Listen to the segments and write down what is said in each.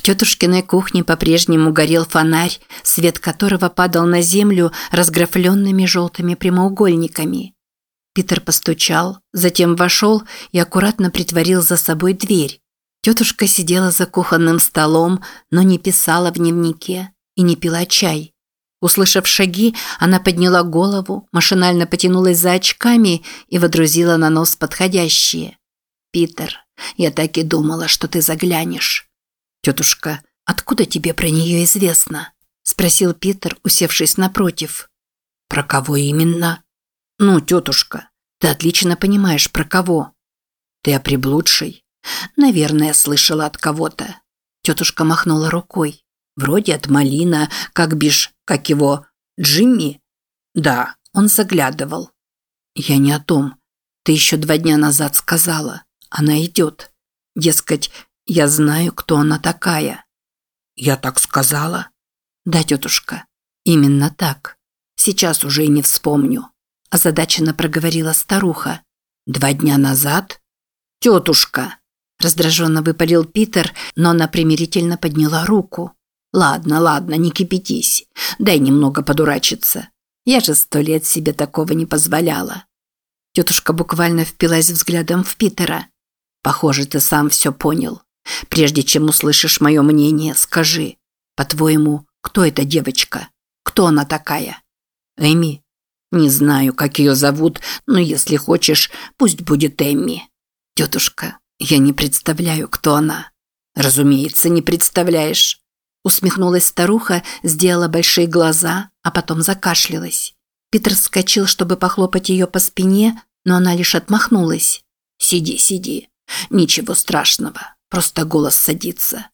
В тетушкиной кухне по-прежнему горел фонарь, свет которого падал на землю разграфленными желтыми прямоугольниками. Питер постучал, затем вошел и аккуратно притворил за собой дверь. Тетушка сидела за кухонным столом, но не писала в дневнике и не пила чай. Услышав шаги, она подняла голову, машинально потянулась за очками и водрузила на нос подходящие. «Питер, я так и думала, что ты заглянешь». «Тетушка, откуда тебе про нее известно?» – спросил Питер, усевшись напротив. «Про кого именно?» «Ну, тетушка, ты отлично понимаешь, про кого». «Ты о приблудшей?» «Наверное, слышала от кого-то». Тетушка махнула рукой. «Вроде от Малина, как бишь, как его, Джимми?» «Да, он заглядывал». «Я не о том. Ты еще два дня назад сказала. Она идет. Дескать, я знаю, кто она такая». «Я так сказала?» «Да, тетушка, именно так. Сейчас уже и не вспомню» озадаченно проговорила старуха. «Два дня назад?» «Тетушка!» Раздраженно выпалил Питер, но она примирительно подняла руку. «Ладно, ладно, не кипятись. Дай немного подурачиться. Я же сто лет себе такого не позволяла». Тетушка буквально впилась взглядом в Питера. «Похоже, ты сам все понял. Прежде чем услышишь мое мнение, скажи, по-твоему, кто эта девочка? Кто она такая?» «Эми?» Не знаю, как ее зовут, но если хочешь, пусть будет Эмми. Тетушка, я не представляю, кто она. Разумеется, не представляешь. Усмехнулась старуха, сделала большие глаза, а потом закашлялась. Питер вскочил, чтобы похлопать ее по спине, но она лишь отмахнулась. «Сиди, сиди. Ничего страшного. Просто голос садится».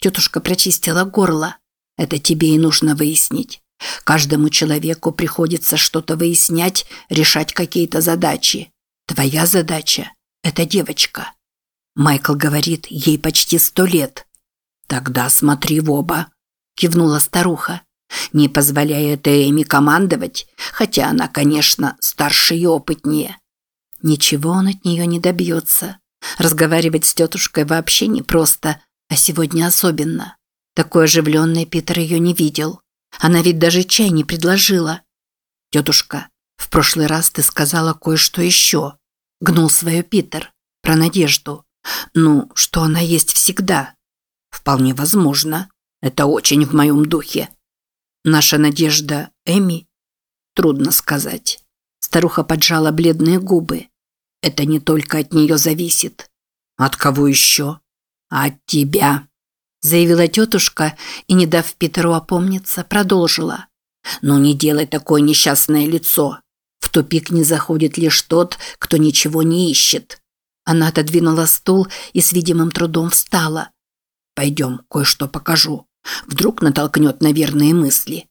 Тетушка прочистила горло. «Это тебе и нужно выяснить. Каждому человеку приходится что-то выяснять, решать какие-то задачи. Твоя задача – это девочка. Майкл говорит, ей почти сто лет. Тогда смотри в оба, кивнула старуха. Не позволяя Эми командовать, хотя она, конечно, старше и опытнее. Ничего он от нее не добьется. Разговаривать с тетушкой вообще непросто, а сегодня особенно. Такой оживленной Питер ее не видел. Она ведь даже чай не предложила. Тетушка, в прошлый раз ты сказала кое-что еще. Гнул свое Питер. Про надежду. Ну, что она есть всегда. Вполне возможно. Это очень в моем духе. Наша надежда Эми? Трудно сказать. Старуха поджала бледные губы. Это не только от нее зависит. От кого еще? От тебя заявила тетушка и, не дав Питеру опомниться, продолжила. «Ну не делай такое несчастное лицо. В тупик не заходит лишь тот, кто ничего не ищет». Она отодвинула стул и с видимым трудом встала. «Пойдем, кое-что покажу. Вдруг натолкнет на верные мысли».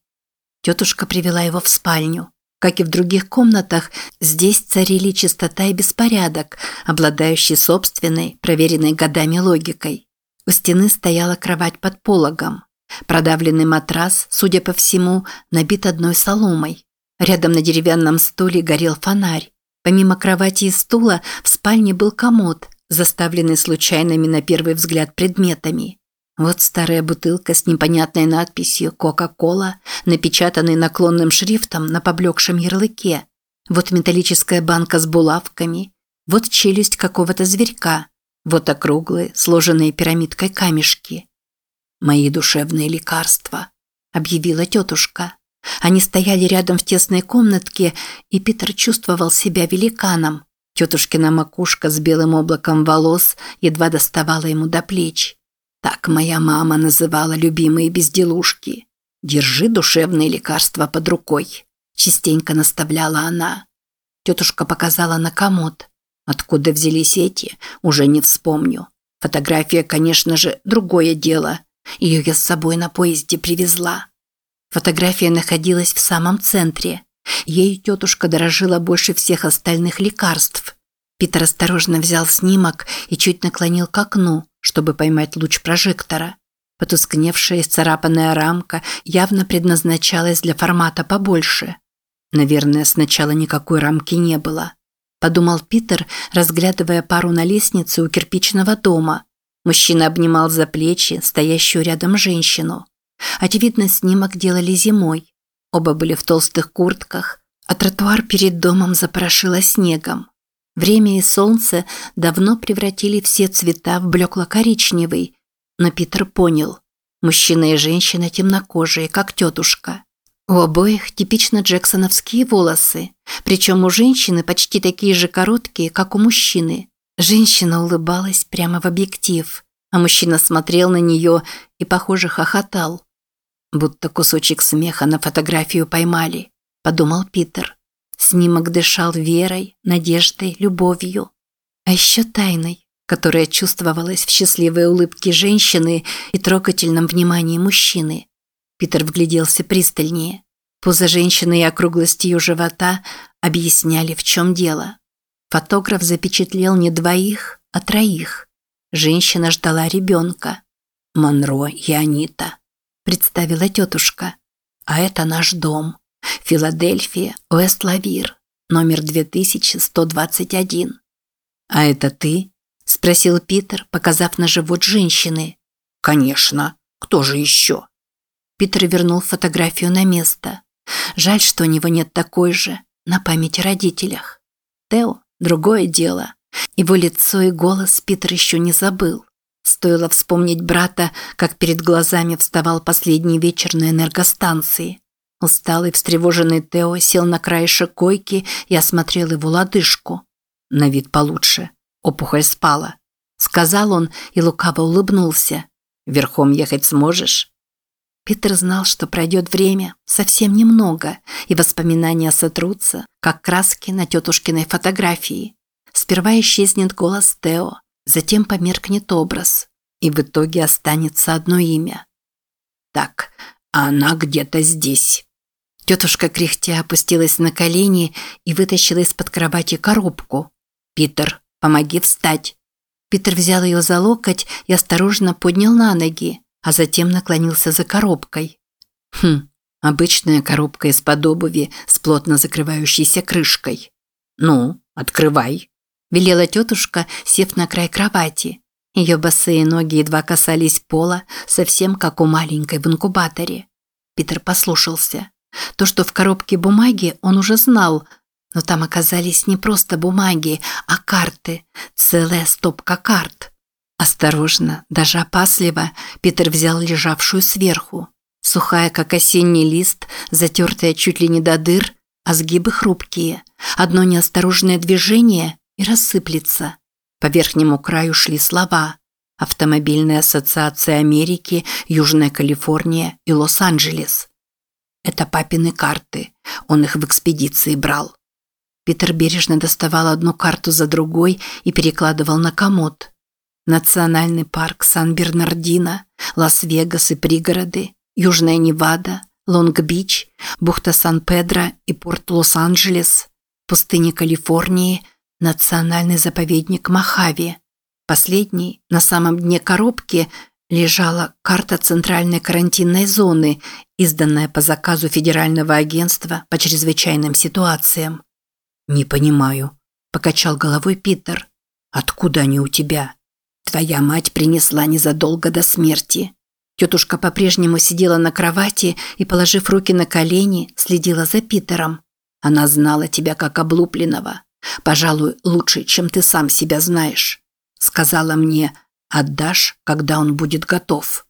Тетушка привела его в спальню. Как и в других комнатах, здесь царили чистота и беспорядок, обладающий собственной, проверенной годами логикой. У стены стояла кровать под пологом. Продавленный матрас, судя по всему, набит одной соломой. Рядом на деревянном стуле горел фонарь. Помимо кровати и стула в спальне был комод, заставленный случайными на первый взгляд предметами. Вот старая бутылка с непонятной надписью «Кока-кола», напечатанной наклонным шрифтом на поблекшем ярлыке. Вот металлическая банка с булавками. Вот челюсть какого-то зверька. Вот округлые, сложенные пирамидкой камешки. «Мои душевные лекарства», – объявила тетушка. Они стояли рядом в тесной комнатке, и Питер чувствовал себя великаном. Тетушкина макушка с белым облаком волос едва доставала ему до плеч. Так моя мама называла любимые безделушки. «Держи душевные лекарства под рукой», – частенько наставляла она. Тетушка показала на комод. Откуда взялись эти, уже не вспомню. Фотография, конечно же, другое дело. Ее я с собой на поезде привезла. Фотография находилась в самом центре. Ей тетушка дорожила больше всех остальных лекарств. Питер осторожно взял снимок и чуть наклонил к окну, чтобы поймать луч прожектора. Потускневшая и царапанная рамка явно предназначалась для формата побольше. Наверное, сначала никакой рамки не было подумал Питер, разглядывая пару на лестнице у кирпичного дома. Мужчина обнимал за плечи стоящую рядом женщину. Очевидно, снимок делали зимой. Оба были в толстых куртках, а тротуар перед домом запорошило снегом. Время и солнце давно превратили все цвета в блекло-коричневый, но Питер понял – мужчина и женщина темнокожие, как тетушка. У обоих типично джексоновские волосы, причем у женщины почти такие же короткие, как у мужчины. Женщина улыбалась прямо в объектив, а мужчина смотрел на нее и, похоже, хохотал. Будто кусочек смеха на фотографию поймали, подумал Питер. Снимок дышал верой, надеждой, любовью. А еще тайной, которая чувствовалась в счастливой улыбке женщины и трогательном внимании мужчины. Питер вгляделся пристальнее. Поза женщины и округлость ее живота объясняли, в чем дело. Фотограф запечатлел не двоих, а троих. Женщина ждала ребенка. «Монро и Анита», – представила тетушка. «А это наш дом. Филадельфия, Уэст-Лавир, номер 2121». «А это ты?» – спросил Питер, показав на живот женщины. «Конечно. Кто же еще?» Питер вернул фотографию на место. Жаль, что у него нет такой же, на память о родителях. Тео – другое дело. Его лицо и голос Питер еще не забыл. Стоило вспомнить брата, как перед глазами вставал последний вечер на энергостанции. Усталый, встревоженный Тео сел на краешек койки и осмотрел его лодыжку. На вид получше. Опухоль спала. Сказал он и лукаво улыбнулся. «Верхом ехать сможешь?» Питер знал, что пройдет время, совсем немного, и воспоминания сотрутся, как краски на тетушкиной фотографии. Сперва исчезнет голос Тео, затем померкнет образ, и в итоге останется одно имя. Так, а она где-то здесь. Тетушка кряхтя опустилась на колени и вытащила из-под кровати коробку. «Питер, помоги встать!» Питер взял ее за локоть и осторожно поднял на ноги, а затем наклонился за коробкой. Хм, обычная коробка из-под обуви с плотно закрывающейся крышкой. «Ну, открывай!» – велела тетушка, сев на край кровати. Ее босые ноги едва касались пола, совсем как у маленькой в инкубаторе. Питер послушался. То, что в коробке бумаги, он уже знал, но там оказались не просто бумаги, а карты, целая стопка карт. Осторожно, даже опасливо, Питер взял лежавшую сверху. Сухая, как осенний лист, затертая чуть ли не до дыр, а сгибы хрупкие. Одно неосторожное движение и рассыплется. По верхнему краю шли слова «Автомобильная ассоциация Америки, Южная Калифорния и Лос-Анджелес». Это папины карты. Он их в экспедиции брал. Питер бережно доставал одну карту за другой и перекладывал на комод. Национальный парк Сан-Бернардино, Лас-Вегас и пригороды, Южная Невада, Лонг-Бич, бухта Сан-Педро и порт Лос-Анджелес, пустыня Калифорнии, национальный заповедник Мохаве. Последний, на самом дне коробки, лежала карта центральной карантинной зоны, изданная по заказу Федерального агентства по чрезвычайным ситуациям. «Не понимаю», – покачал головой Питер. «Откуда они у тебя?» «Твоя мать принесла незадолго до смерти». Тетушка по-прежнему сидела на кровати и, положив руки на колени, следила за Питером. Она знала тебя как облупленного. Пожалуй, лучше, чем ты сам себя знаешь. Сказала мне, Отдашь, когда он будет готов.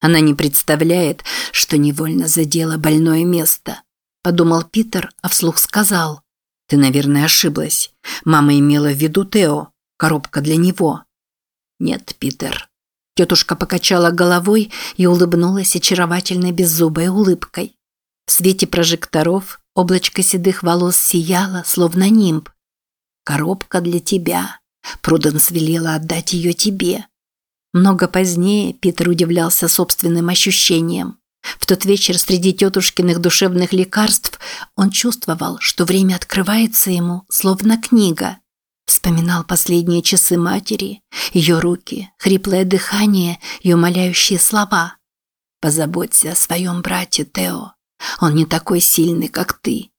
Она не представляет, что невольно задела больное место. Подумал Питер, а вслух сказал. Ты, наверное, ошиблась. Мама имела в виду Тео. Коробка для него. Нет, Питер. Тетушка покачала головой и улыбнулась очаровательной беззубой улыбкой. В свете прожекторов облачко седых волос сияло, словно нимб. «Коробка для тебя. Пруденс велела отдать ее тебе. Много позднее Питер удивлялся собственным ощущениям. В тот вечер среди тетушкиных душевных лекарств он чувствовал, что время открывается ему, словно книга. Вспоминал последние часы матери, ее руки, хриплое дыхание и умоляющие слова. «Позаботься о своем брате, Тео. Он не такой сильный, как ты».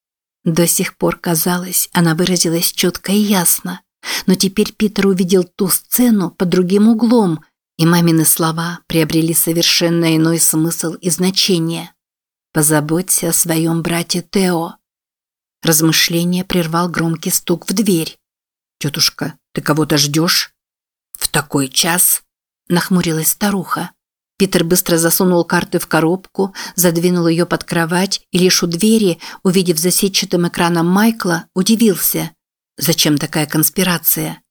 До сих пор казалось, она выразилась четко и ясно. Но теперь Питер увидел ту сцену под другим углом И мамины слова приобрели совершенно иной смысл и значение. «Позаботься о своем брате Тео». Размышление прервал громкий стук в дверь. «Тетушка, ты кого-то ждешь?» «В такой час?» – нахмурилась старуха. Питер быстро засунул карты в коробку, задвинул ее под кровать и лишь у двери, увидев за экраном Майкла, удивился. Зачем такая конспирация?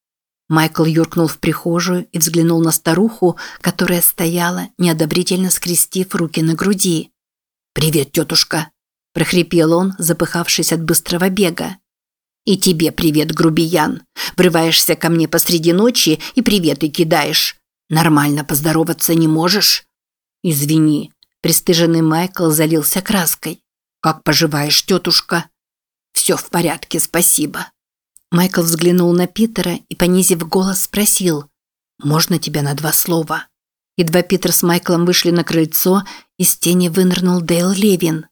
Майкл юркнул в прихожую и взглянул на старуху, которая стояла, неодобрительно скрестив руки на груди. «Привет, тетушка!» – прохрипел он, запыхавшись от быстрого бега. «И тебе привет, грубиян! Врываешься ко мне посреди ночи и приветы кидаешь. Нормально поздороваться не можешь? Извини. Престыженный Майкл залился краской. Как поживаешь, тетушка? Все в порядке, спасибо. Майкл взглянул на Питера и, понизив голос, спросил. «Можно тебя на два слова?» Едва Питер с Майклом вышли на крыльцо, из тени вынырнул Дейл Левин.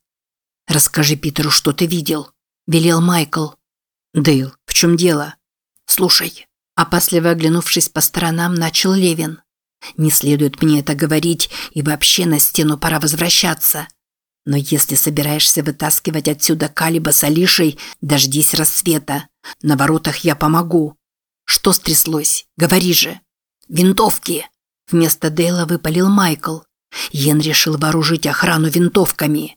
«Расскажи Питеру, что ты видел», – велел Майкл. «Дейл, в чем дело?» «Слушай». Опасливо оглянувшись по сторонам, начал Левин. Не следует мне это говорить, и вообще на стену пора возвращаться. Но если собираешься вытаскивать отсюда Калиба с Алишей, дождись рассвета. На воротах я помогу. Что стряслось? Говори же. Винтовки. Вместо Дейла выпалил Майкл. Йен решил вооружить охрану винтовками.